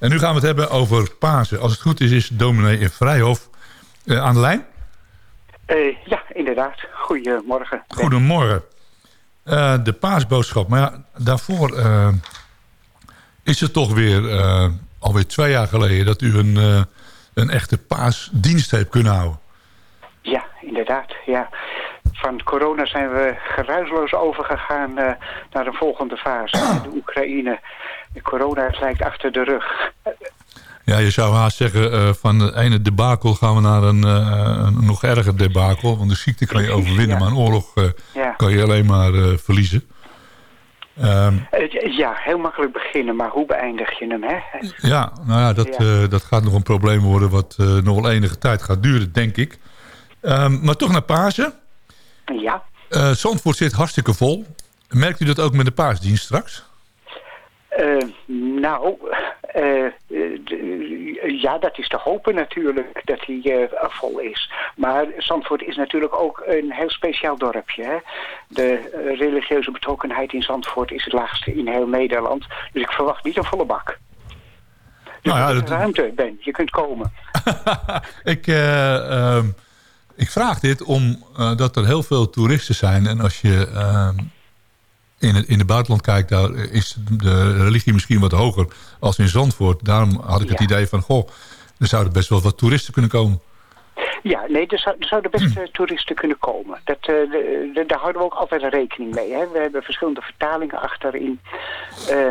En nu gaan we het hebben over Pasen. Als het goed is, is dominee in Vrijhof uh, aan de lijn? Uh, ja, inderdaad. Goedemorgen. Goedemorgen. Uh, de paasboodschap. Maar ja, daarvoor is het toch weer alweer twee jaar geleden... dat u een, een echte paasdienst heeft kunnen houden. Ja, inderdaad. Ja. Van corona zijn we geruisloos overgegaan naar de volgende fase. De Oekraïne. De corona lijkt achter de rug. Ja, je zou haast zeggen, uh, van de ene debakel gaan we naar een, uh, een, nog erger debakel. Want de ziekte kan je overwinnen, maar een oorlog uh, ja. kan je alleen maar verliezen. Um, ja, heel makkelijk beginnen, maar hoe beëindig je hem, hè? Ja, nou ja, dat, ja. dat gaat nog een probleem worden wat nog wel enige tijd gaat duren, denk ik. Um, maar toch naar Pasen. Ja. Zandvoort zit hartstikke vol. Merkt u dat ook met de paasdienst straks? Nou, uh, ja, dat is te hopen natuurlijk dat hij uh, vol is. Maar Zandvoort is natuurlijk ook een heel speciaal dorpje. Hè? De uh, religieuze betrokkenheid in Zandvoort is het laagste in heel Nederland. Dus ik verwacht niet een volle bak. Dus nou ja, dat... ruimte, Ben. Je kunt komen. ik, uh, ik vraag dit omdat er heel veel toeristen zijn. En als je ehm, in het, in het buitenland kijkt, daar is de religie misschien wat hoger als in Zandvoort. Daarom had ik het idee van, goh, er zouden best wel wat toeristen kunnen komen. Ja, nee, er, zou, er zouden best uh, toeristen kunnen komen. Dat, uh, de, daar houden we ook altijd rekening mee. Hè? We hebben verschillende vertalingen achterin. Uh,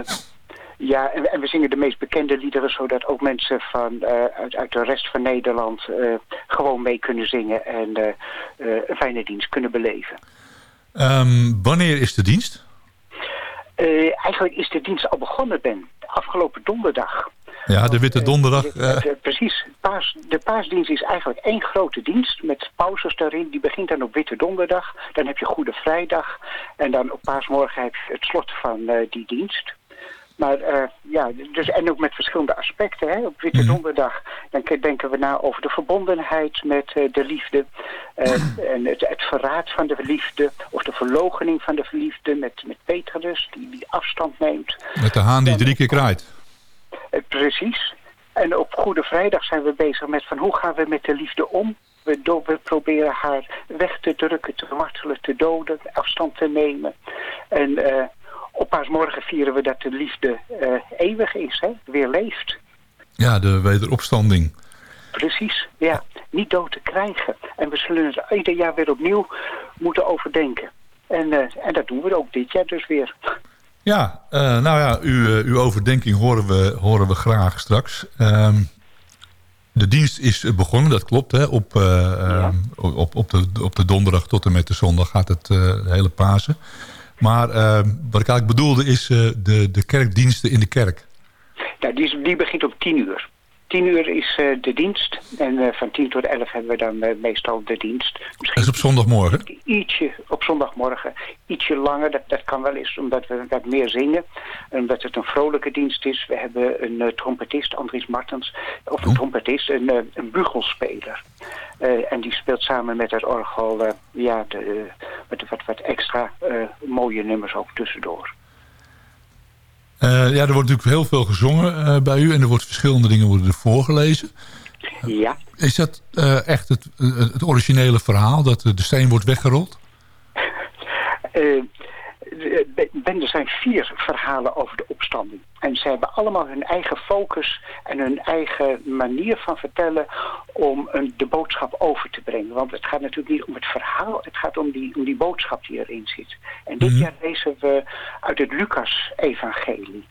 ja, en, en, we zingen de meest bekende liederen... zodat ook mensen van, uit, uit, de rest van Nederland gewoon mee kunnen zingen... en een fijne dienst kunnen beleven. Um, wanneer is de dienst? Eigenlijk is de dienst al begonnen, Ben. Afgelopen donderdag. Ja, de Witte Donderdag. Uh, precies. Paas, de paasdienst is eigenlijk één grote dienst met pauzes daarin. Die begint dan op Witte Donderdag. Dan heb je Goede Vrijdag. En dan op paasmorgen heb je het slot van uh, die dienst. Maar uh, ja, dus, en ook met verschillende aspecten. Hè. Op Witte -hmm. Donderdag dan denken we na over de verbondenheid met uh, de liefde. Uh, en het, het, verraad van de liefde. Of de verlogening van de liefde met, met Petrus die, die afstand neemt. Met de haan die drie keer kraait. precies. En op Goede Vrijdag zijn we bezig met van hoe gaan we met de liefde om. We, we proberen haar weg te drukken, te martelen, te doden, afstand te nemen. En op paasmorgen vieren we dat de liefde uh, eeuwig is, hè? weer leeft. Ja, de wederopstanding. Precies, ja. Niet dood te krijgen. En we zullen het ieder jaar weer opnieuw moeten overdenken. En, uh, en dat doen we ook dit jaar dus weer. Ja, uh, nou ja, uw, uw overdenking horen we, horen we graag straks. Um, de dienst is begonnen, dat klopt. Hè? Op, uh, ja. op, op, de, op de donderdag tot en met de zondag gaat het de hele Pasen. Maar uh, wat ik eigenlijk bedoelde is uh, de, de kerkdiensten in de kerk. Ja, die, die begint om tien uur. Tien uur is uh, de dienst. En van tien tot elf hebben we dan meestal de dienst. Misschien dat is op zondagmorgen? Ietsje op zondagmorgen. Ietsje langer, dat, dat kan wel eens omdat we wat meer zingen. En omdat het een vrolijke dienst is. We hebben een trompetist, Andries Martens. Of een oh. trompetist, een, een bugelspeler. En die speelt samen met het orgel ja, de, met wat, wat extra uh, mooie nummers ook tussendoor. ja, er wordt natuurlijk heel veel gezongen bij u en er wordt verschillende dingen worden er voorgelezen. Ja. Is dat echt het, het originele verhaal, dat de steen wordt weggerold? Ben, er zijn vier verhalen over de opstanding. En ze hebben allemaal hun eigen focus en hun eigen manier van vertellen om een, de boodschap over te brengen. Want het gaat natuurlijk niet om het verhaal, het gaat om die, om die boodschap die erin zit. En dit mm -hmm. jaar lezen we uit het Lucas-evangelie.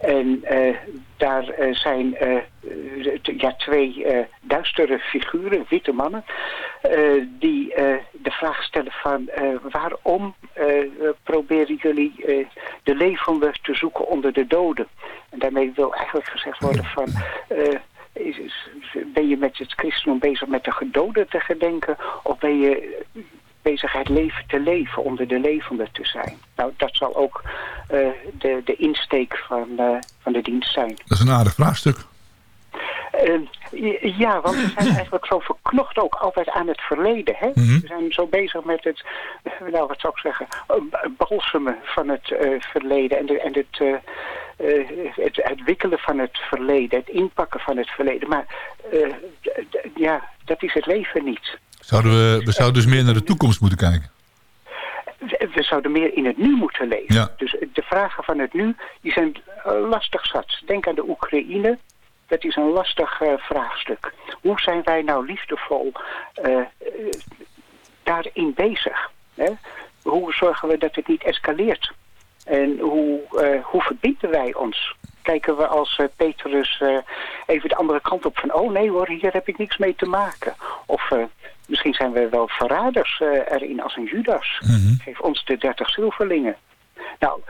En uh, daar uh, zijn uh, ja, twee duistere figuren, witte mannen, die de vraag stellen van waarom proberen jullie de levenden te zoeken onder de doden? En daarmee wil eigenlijk gezegd worden van... Is, is, ben je met het christendom bezig met de gedoden te gedenken? Of ben je bezig het leven te leven, onder de levenden te zijn. Nou, dat zal ook de, de insteek van, van de dienst zijn. Dat is een aardig vraagstuk. Uh, ja, want we zijn eigenlijk zo verknocht ook altijd aan het verleden. Hè? Mm -hmm. We zijn zo bezig met het, nou wat zou ik zeggen, balsemen van het verleden en, de, en het het, het wikkelen van het verleden, het inpakken van het verleden. Maar ja, dat is het leven niet. Zouden we, we zouden dus meer naar de toekomst moeten kijken? we zouden meer in het nu moeten leven. Dus de vragen van het nu, die zijn lastig zat. Denk aan de Oekraïne. Dat is een lastig vraagstuk. Hoe zijn wij nou liefdevol daarin bezig? Hè? Hoe zorgen we dat het niet escaleert? En hoe, hoe verbinden wij ons? Kijken we als Petrus even de andere kant op van... oh nee hoor, hier heb ik niks mee te maken. Of misschien zijn we wel verraders erin als een Judas. Mm Geef ons de dertig zilverlingen. Nou,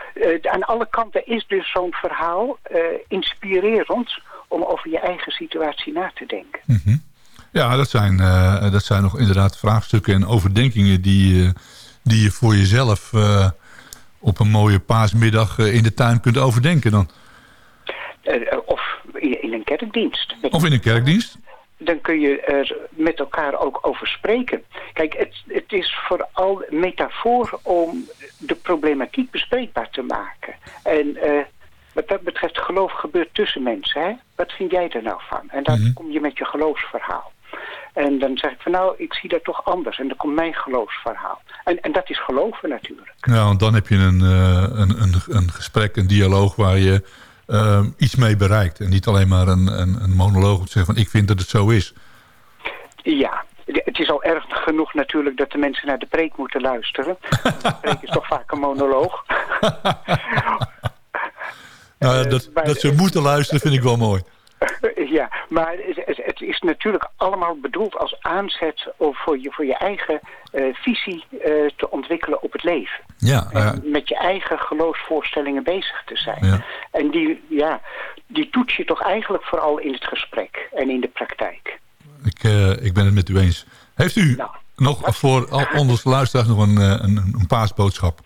aan alle kanten is dus zo'n verhaal inspirerend... om over je eigen situatie na te denken. Mm -hmm. Ja, dat zijn, dat zijn nog inderdaad vraagstukken en overdenkingen... die, die je voor jezelf op een mooie paasmiddag in de tuin kunt overdenken dan? of in een kerkdienst. Of in een kerkdienst? Dan kun je er met elkaar ook over spreken. Kijk, het, het is vooral metafoor om de problematiek bespreekbaar te maken. En uh, wat dat betreft, geloof gebeurt tussen mensen. Hè? Wat vind jij er nou van? En dan kom je met je geloofsverhaal. En dan zeg ik van nou, ik zie dat toch anders. En dan komt mijn geloofsverhaal. En, en dat is geloven natuurlijk. Ja, want dan heb je een, een, een, een gesprek, een dialoog waar je uh, iets mee bereikt. En niet alleen maar een, een, een monoloog om te zeggen van ik vind dat het zo is. Ja, het is al erg genoeg natuurlijk dat de mensen naar de preek moeten luisteren. de preek is toch vaak een monoloog. nou, dat, dat ze moeten luisteren vind ik wel mooi. ja, maar het, het, is natuurlijk allemaal bedoeld als aanzet om voor je, voor je eigen uh, visie uh, te ontwikkelen op het leven. Ja, uh, en met je eigen geloofsvoorstellingen bezig te zijn. Ja. En die, ja, die toets je toch eigenlijk vooral in het gesprek en in de praktijk. Ik, ik ben het met u eens. Heeft u nou, nog wat? voor al onze luisteraars nog een, een, een paasboodschap?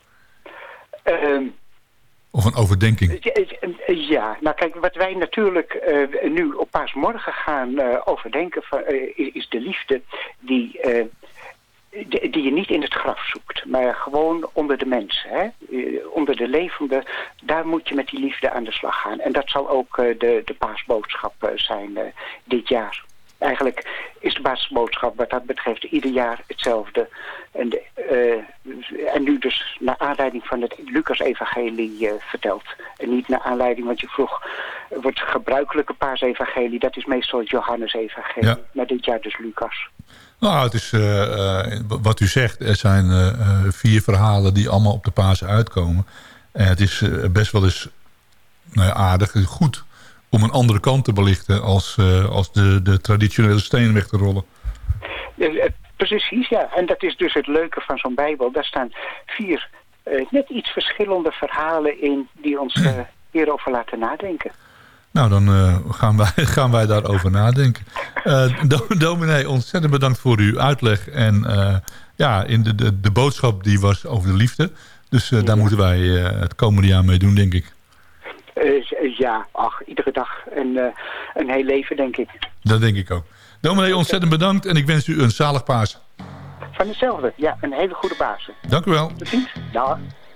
Of een overdenking? Ja, nou kijk, wat wij natuurlijk uh, nu op paasmorgen gaan uh, overdenken... Uh, is de liefde die, die, die, je niet in het graf zoekt... maar gewoon onder de mensen, hè? onder de levenden. Daar moet je met die liefde aan de slag gaan. En dat zal ook de, de paasboodschap zijn dit jaar eigenlijk is de basisboodschap wat dat betreft ieder jaar hetzelfde. En, de, uh, en nu dus naar aanleiding van het Lucas-evangelie uh, verteld. En niet naar aanleiding, want je vroeg, wordt gebruikelijke paasevangelie, dat is meestal het Johannes-evangelie. Ja. Maar dit jaar dus Lucas. Nou, het is uh, wat u zegt, er zijn vier verhalen die allemaal op de Pasen uitkomen. En het is best wel eens nou ja, aardig, goed om een andere kant te belichten als, uh, als de, de traditionele steen weg te rollen. Ja, precies, ja. En dat is dus het leuke van zo'n Bijbel. Daar staan vier uh, net iets verschillende verhalen in die ons uh, hierover laten nadenken. Nou, dan gaan, wij, gaan wij daarover nadenken. dominee, ontzettend bedankt voor uw uitleg. En ja, in de, de, de boodschap die was over de liefde. Dus daar ja. moeten wij het komende jaar mee doen, denk ik. Uh, ja, ach, iedere dag een, uh, een heel leven, denk ik. Dat denk ik ook. Dominee, ontzettend bedankt en ik wens u een zalig paas. Van hetzelfde, ja, een hele goede Pasen. Dank u wel. Tot ziens. Dag.